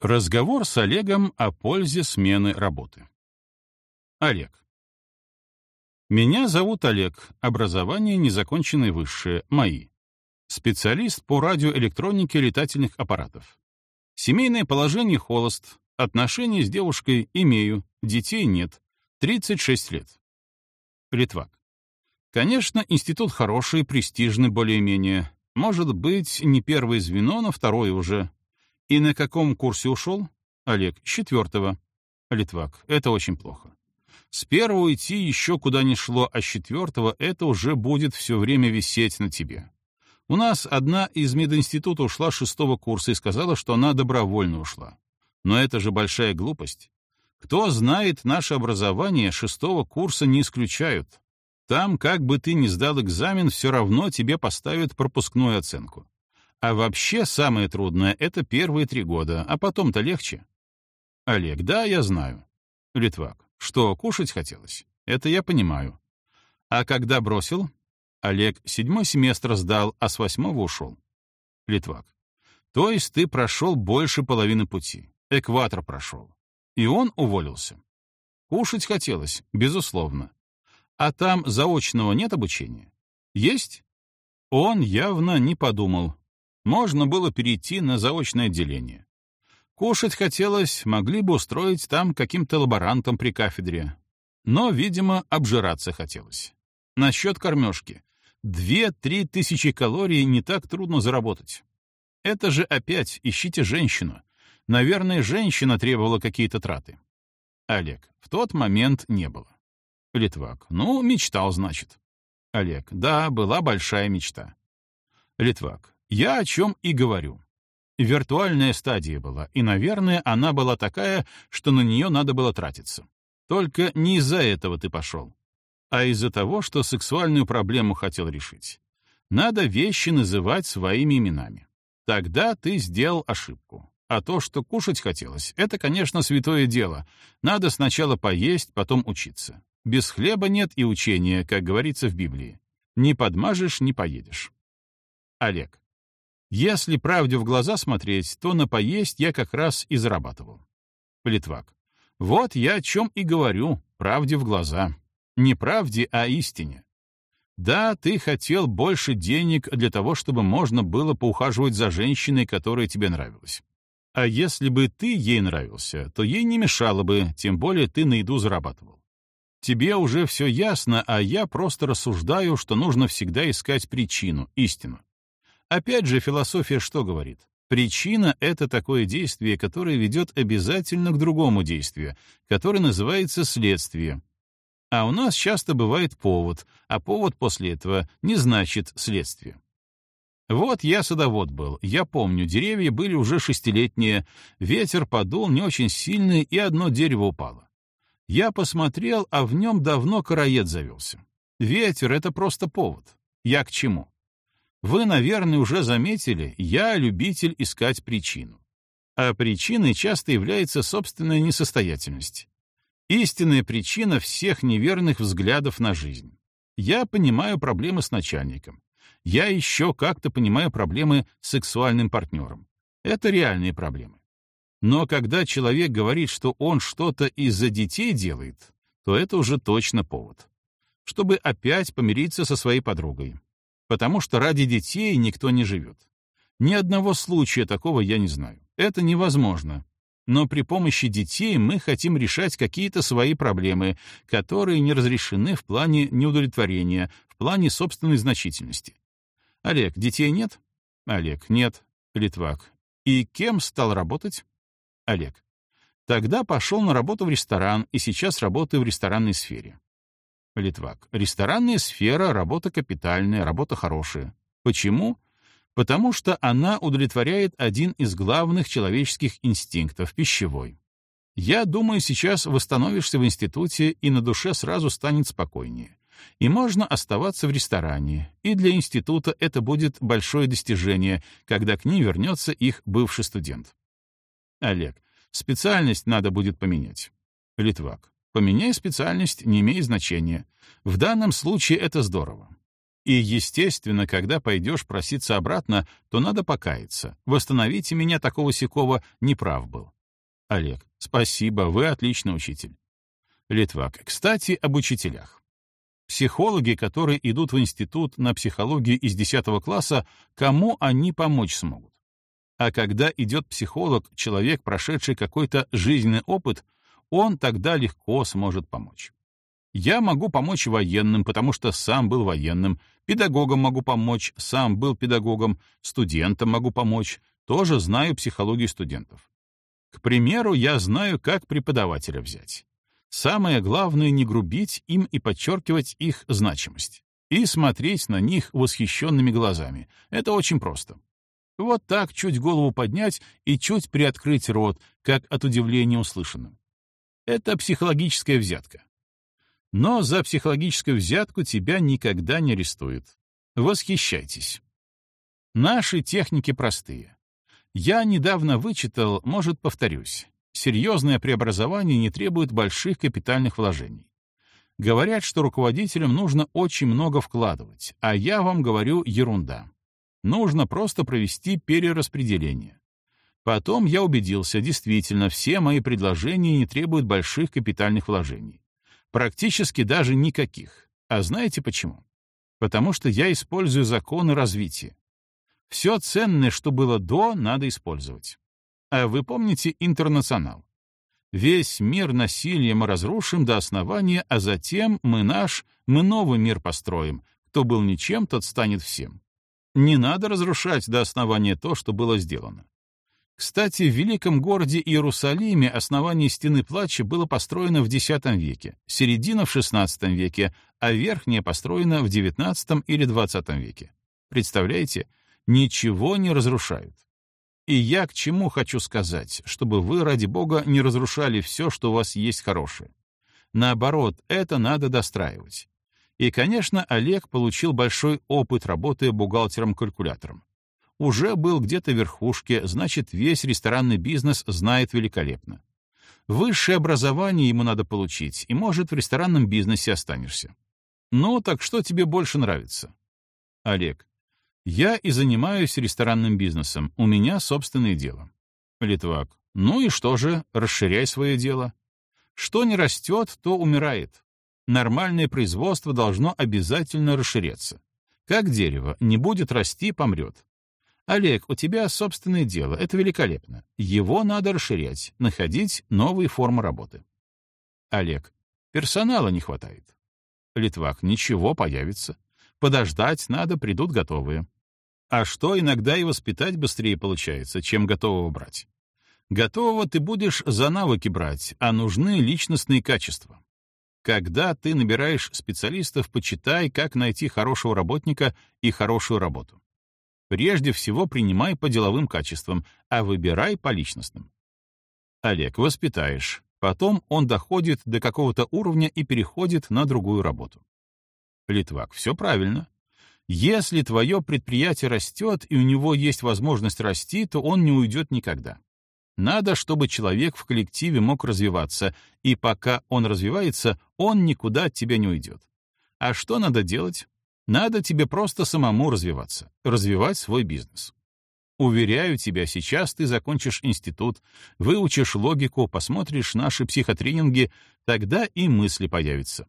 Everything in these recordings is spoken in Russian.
Разговор с Олегом о пользе смены работы. Олег. Меня зовут Олег, образование незаконченное высшее, мои. Специалист по радиоэлектронике летательных аппаратов. Семейное положение холост, отношения с девушкой имею, детей нет, 36 лет. Литвак. Конечно, институт хороший, престижный более-менее. Может быть, не первое звено, но второе уже. И на каком курсе ушел? Олег, с четвертого. Литвак, это очень плохо. С первого идти еще куда ни шло, а с четвертого это уже будет все время висеть на тебе. У нас одна из мединститута ушла шестого курса и сказала, что она добровольно ушла. Но это же большая глупость. Кто знает, наше образование шестого курса не исключают. Там, как бы ты ни сдал экзамен, все равно тебе поставят пропускную оценку. А вообще самое трудное — это первые три года, а потом-то легче. Олег, да, я знаю. Литвак, что, кушать хотелось? Это я понимаю. А когда бросил? Олег седьмой семестр сдал, а с восьмого ушел. Литвак, то есть ты прошел больше половины пути. Экватор прошел. И он уволился. Кушать хотелось, безусловно. А там заочного нет обучения? Есть? Он явно не подумал. Можно было перейти на заочное отделение. Кушать хотелось, могли бы устроить там каким-то лаборантом при кафедре. Но, видимо, обжираться хотелось. Насчет кормежки. Две-три тысячи калорий не так трудно заработать. Это же опять ищите женщину. Наверное, женщина требовала какие-то траты. Олег, в тот момент не было. Литвак. Ну, мечтал, значит. Олег. Да, была большая мечта. Литвак. Я о чем и говорю. Виртуальная стадия была, и, наверное, она была такая, что на нее надо было тратиться. Только не из-за этого ты пошел, а из-за того, что сексуальную проблему хотел решить. Надо вещи называть своими именами. Тогда ты сделал ошибку. А то, что кушать хотелось, это, конечно, святое дело. Надо сначала поесть, потом учиться. Без хлеба нет и учения, как говорится в Библии. Не подмажешь — не поедешь. Олег. Если правде в глаза смотреть, то на поесть я как раз и зарабатывал. Литвак. Вот я о чем и говорю, правде в глаза. Не правде, а истине. Да, ты хотел больше денег для того, чтобы можно было поухаживать за женщиной, которая тебе нравилась. А если бы ты ей нравился, то ей не мешало бы, тем более ты на еду зарабатывал. Тебе уже все ясно, а я просто рассуждаю, что нужно всегда искать причину, истину. Опять же, философия что говорит? Причина — это такое действие, которое ведет обязательно к другому действию, которое называется следствие. А у нас часто бывает повод, а повод после этого не значит следствие. Вот я садовод был, я помню, деревья были уже шестилетние, ветер подул не очень сильный, и одно дерево упало. Я посмотрел, а в нем давно короед завелся. Ветер — это просто повод. Я к чему? Вы, наверное, уже заметили, я любитель искать причину. А причиной часто является собственная несостоятельность. Истинная причина всех неверных взглядов на жизнь. Я понимаю проблемы с начальником. Я еще как-то понимаю проблемы с сексуальным партнером. Это реальные проблемы. Но когда человек говорит, что он что-то из-за детей делает, то это уже точно повод. Чтобы опять помириться со своей подругой. Потому что ради детей никто не живет. Ни одного случая такого я не знаю. Это невозможно. Но при помощи детей мы хотим решать какие-то свои проблемы, которые не разрешены в плане неудовлетворения, в плане собственной значительности. Олег, детей нет? Олег, нет. Литвак. И кем стал работать? Олег. Тогда пошел на работу в ресторан и сейчас работаю в ресторанной сфере. Литвак. Ресторанная сфера — работа капитальная, работа хорошая. Почему? Потому что она удовлетворяет один из главных человеческих инстинктов — пищевой. Я думаю, сейчас восстановишься в институте, и на душе сразу станет спокойнее. И можно оставаться в ресторане, и для института это будет большое достижение, когда к ним вернется их бывший студент. Олег. Специальность надо будет поменять. Литвак. Поменяй специальность, не имеет значения. В данном случае это здорово. И, естественно, когда пойдешь проситься обратно, то надо покаяться. Восстановите меня такого сякого, неправ был. Олег, спасибо, вы отличный учитель. Литвак, кстати, об учителях. Психологи, которые идут в институт на психологию из 10 класса, кому они помочь смогут? А когда идет психолог, человек, прошедший какой-то жизненный опыт, он тогда легко сможет помочь. Я могу помочь военным, потому что сам был военным, педагогам могу помочь, сам был педагогом, студентам могу помочь, тоже знаю психологию студентов. К примеру, я знаю, как преподавателя взять. Самое главное — не грубить им и подчеркивать их значимость. И смотреть на них восхищенными глазами. Это очень просто. Вот так чуть голову поднять и чуть приоткрыть рот, как от удивления услышанным. Это психологическая взятка. Но за психологическую взятку тебя никогда не арестуют. Восхищайтесь. Наши техники простые. Я недавно вычитал, может, повторюсь. Серьезное преобразование не требует больших капитальных вложений. Говорят, что руководителям нужно очень много вкладывать, а я вам говорю ерунда. Нужно просто провести перераспределение. Потом я убедился, действительно, все мои предложения не требуют больших капитальных вложений. Практически даже никаких. А знаете почему? Потому что я использую законы развития. Все ценное, что было до, надо использовать. А вы помните интернационал? Весь мир насилия мы разрушим до основания, а затем мы наш, мы новый мир построим. Кто был ничем, тот станет всем. Не надо разрушать до основания то, что было сделано. Кстати, в великом городе Иерусалиме основание Стены Плача было построено в X веке, середина в XVI веке, а верхняя построена в XIX или XX веке. Представляете, ничего не разрушают. И я к чему хочу сказать, чтобы вы, ради бога, не разрушали все, что у вас есть хорошее. Наоборот, это надо достраивать. И, конечно, Олег получил большой опыт работы бухгалтером-калькулятором уже был где-то в верхушке, значит, весь ресторанный бизнес знает великолепно. Высшее образование ему надо получить, и, может, в ресторанном бизнесе останешься. Ну, так что тебе больше нравится? Олег. Я и занимаюсь ресторанным бизнесом, у меня собственное дело. Литвак. Ну и что же, расширяй свое дело. Что не растет, то умирает. Нормальное производство должно обязательно расширяться. Как дерево, не будет расти, помрет. Олег, у тебя собственное дело, это великолепно. Его надо расширять, находить новые формы работы. Олег, персонала не хватает. Литвак, ничего, появится. Подождать надо, придут готовые. А что иногда и воспитать быстрее получается, чем готового брать? Готового ты будешь за навыки брать, а нужны личностные качества. Когда ты набираешь специалистов, почитай, как найти хорошего работника и хорошую работу. Прежде всего принимай по деловым качествам, а выбирай по личностным. Олег, воспитаешь. Потом он доходит до какого-то уровня и переходит на другую работу. Литвак, все правильно. Если твое предприятие растет и у него есть возможность расти, то он не уйдет никогда. Надо, чтобы человек в коллективе мог развиваться, и пока он развивается, он никуда от тебя не уйдет. А что надо делать? Надо тебе просто самому развиваться, развивать свой бизнес. Уверяю тебя, сейчас ты закончишь институт, выучишь логику, посмотришь наши психотренинги, тогда и мысли появятся.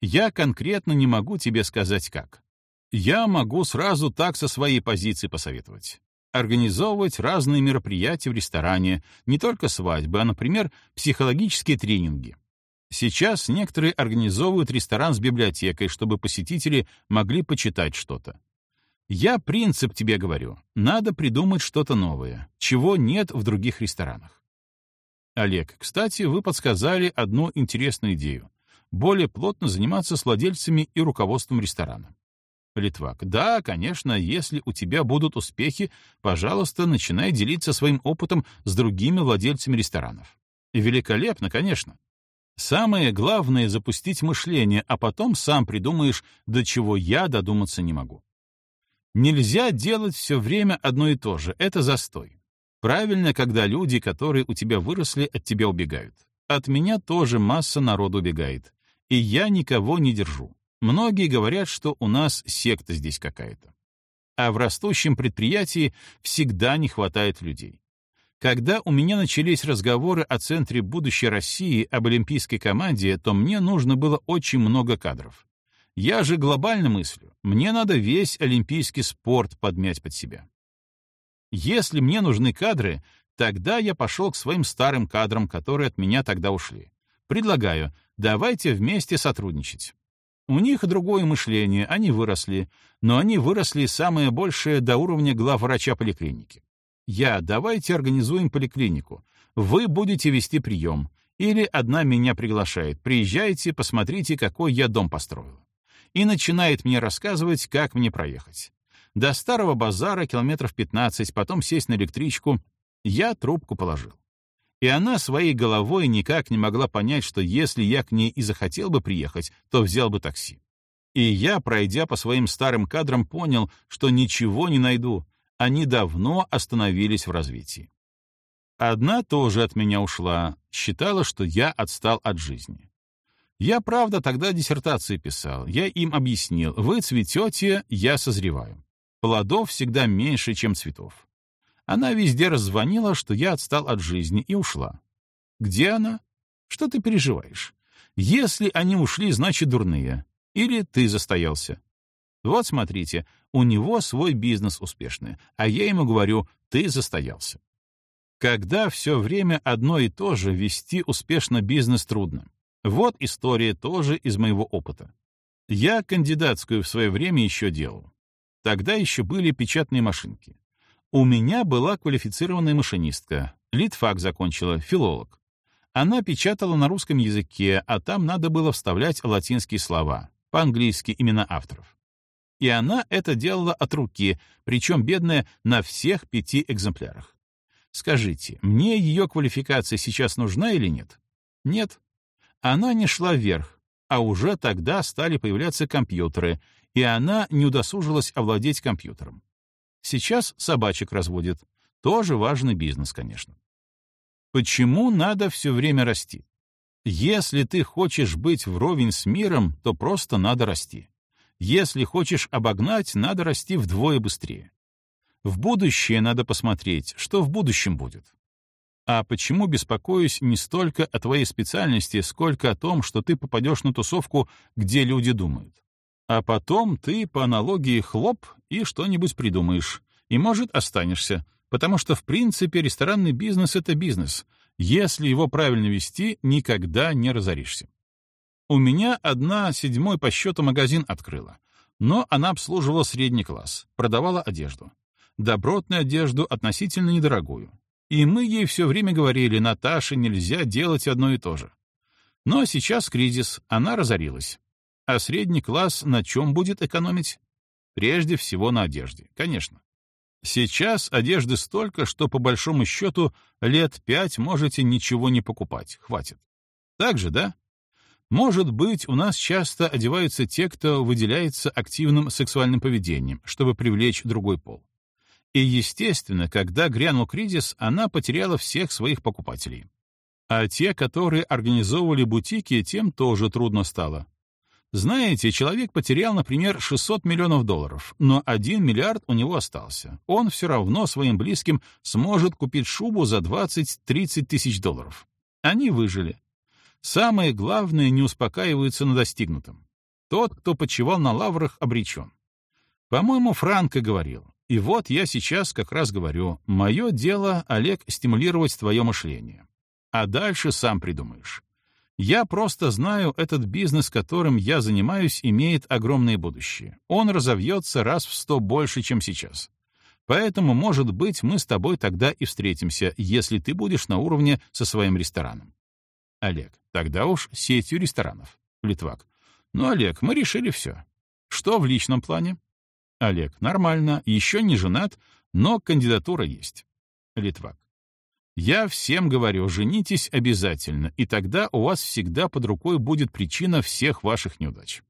Я конкретно не могу тебе сказать как. Я могу сразу так со своей позиции посоветовать. Организовывать разные мероприятия в ресторане, не только свадьбы, а, например, психологические тренинги. Сейчас некоторые организовывают ресторан с библиотекой, чтобы посетители могли почитать что-то. Я принцип тебе говорю. Надо придумать что-то новое, чего нет в других ресторанах. Олег, кстати, вы подсказали одну интересную идею. Более плотно заниматься с владельцами и руководством ресторана. Литвак. Да, конечно, если у тебя будут успехи, пожалуйста, начинай делиться своим опытом с другими владельцами ресторанов. Великолепно, конечно. Самое главное — запустить мышление, а потом сам придумаешь, до чего я додуматься не могу. Нельзя делать все время одно и то же, это застой. Правильно, когда люди, которые у тебя выросли, от тебя убегают. От меня тоже масса народу убегает. И я никого не держу. Многие говорят, что у нас секта здесь какая-то. А в растущем предприятии всегда не хватает людей. Когда у меня начались разговоры о Центре будущей России об олимпийской команде, то мне нужно было очень много кадров. Я же глобально мыслю. Мне надо весь олимпийский спорт подмять под себя. Если мне нужны кадры, тогда я пошел к своим старым кадрам, которые от меня тогда ушли. Предлагаю, давайте вместе сотрудничать. У них другое мышление, они выросли, но они выросли самое большее до уровня главврача поликлиники. Я, давайте организуем поликлинику. Вы будете вести прием. Или одна меня приглашает. Приезжайте, посмотрите, какой я дом построил. И начинает мне рассказывать, как мне проехать. До старого базара километров 15, потом сесть на электричку. Я трубку положил. И она своей головой никак не могла понять, что если я к ней и захотел бы приехать, то взял бы такси. И я, пройдя по своим старым кадрам, понял, что ничего не найду. Они давно остановились в развитии. Одна тоже от меня ушла, считала, что я отстал от жизни. Я, правда, тогда диссертации писал. Я им объяснил, вы цветете, я созреваю. Плодов всегда меньше, чем цветов. Она везде раззвонила, что я отстал от жизни, и ушла. Где она? Что ты переживаешь? Если они ушли, значит, дурные. Или ты застоялся. Вот смотрите, у него свой бизнес успешный, а я ему говорю, ты застоялся. Когда все время одно и то же, вести успешно бизнес трудно. Вот история тоже из моего опыта. Я кандидатскую в свое время еще делал. Тогда еще были печатные машинки. У меня была квалифицированная машинистка, литфак закончила, филолог. Она печатала на русском языке, а там надо было вставлять латинские слова, по-английски имена авторов. И она это делала от руки, причем, бедная, на всех пяти экземплярах. Скажите, мне ее квалификация сейчас нужна или нет? Нет. Она не шла вверх, а уже тогда стали появляться компьютеры, и она не удосужилась овладеть компьютером. Сейчас собачек разводит. Тоже важный бизнес, конечно. Почему надо все время расти? Если ты хочешь быть вровень с миром, то просто надо расти. Если хочешь обогнать, надо расти вдвое быстрее. В будущее надо посмотреть, что в будущем будет. А почему беспокоюсь не столько о твоей специальности, сколько о том, что ты попадешь на тусовку, где люди думают? А потом ты по аналогии хлоп и что-нибудь придумаешь. И, может, останешься. Потому что, в принципе, ресторанный бизнес — это бизнес. Если его правильно вести, никогда не разоришься. У меня одна седьмой по счету магазин открыла. Но она обслуживала средний класс, продавала одежду. Добротную одежду, относительно недорогую. И мы ей все время говорили, Наташе нельзя делать одно и то же. Но сейчас кризис, она разорилась. А средний класс на чем будет экономить? Прежде всего на одежде, конечно. Сейчас одежды столько, что по большому счету лет пять можете ничего не покупать, хватит. Так же, да? Может быть, у нас часто одеваются те, кто выделяется активным сексуальным поведением, чтобы привлечь другой пол. И, естественно, когда грянул кризис, она потеряла всех своих покупателей. А те, которые организовывали бутики, тем тоже трудно стало. Знаете, человек потерял, например, 600 миллионов долларов, но 1 миллиард у него остался. Он все равно своим близким сможет купить шубу за 20-30 тысяч долларов. Они выжили. Самое главное, не успокаиваются на достигнутом. Тот, кто почивал на лаврах, обречен. По-моему, Франко говорил. И вот я сейчас как раз говорю, мое дело, Олег, стимулировать твое мышление. А дальше сам придумаешь. Я просто знаю, этот бизнес, которым я занимаюсь, имеет огромное будущее. Он разовьется раз в сто больше, чем сейчас. Поэтому, может быть, мы с тобой тогда и встретимся, если ты будешь на уровне со своим рестораном. Олег, тогда уж сетью ресторанов. Литвак. Ну, Олег, мы решили все. Что в личном плане? Олег, нормально, еще не женат, но кандидатура есть. Литвак. Я всем говорю, женитесь обязательно, и тогда у вас всегда под рукой будет причина всех ваших неудач.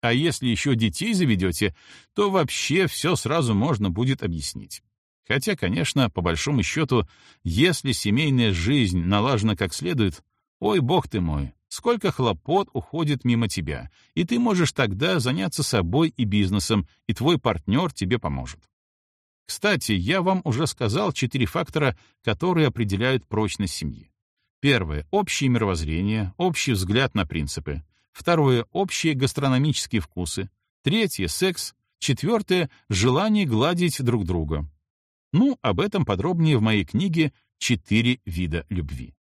А если еще детей заведете, то вообще все сразу можно будет объяснить. Хотя, конечно, по большому счету, если семейная жизнь налажена как следует, ой, бог ты мой, сколько хлопот уходит мимо тебя, и ты можешь тогда заняться собой и бизнесом, и твой партнер тебе поможет. Кстати, я вам уже сказал четыре фактора, которые определяют прочность семьи. Первое — общее мировоззрение, общий взгляд на принципы. Второе — общие гастрономические вкусы. Третье — секс. Четвертое — желание гладить друг друга. Ну, об этом подробнее в моей книге «Четыре вида любви».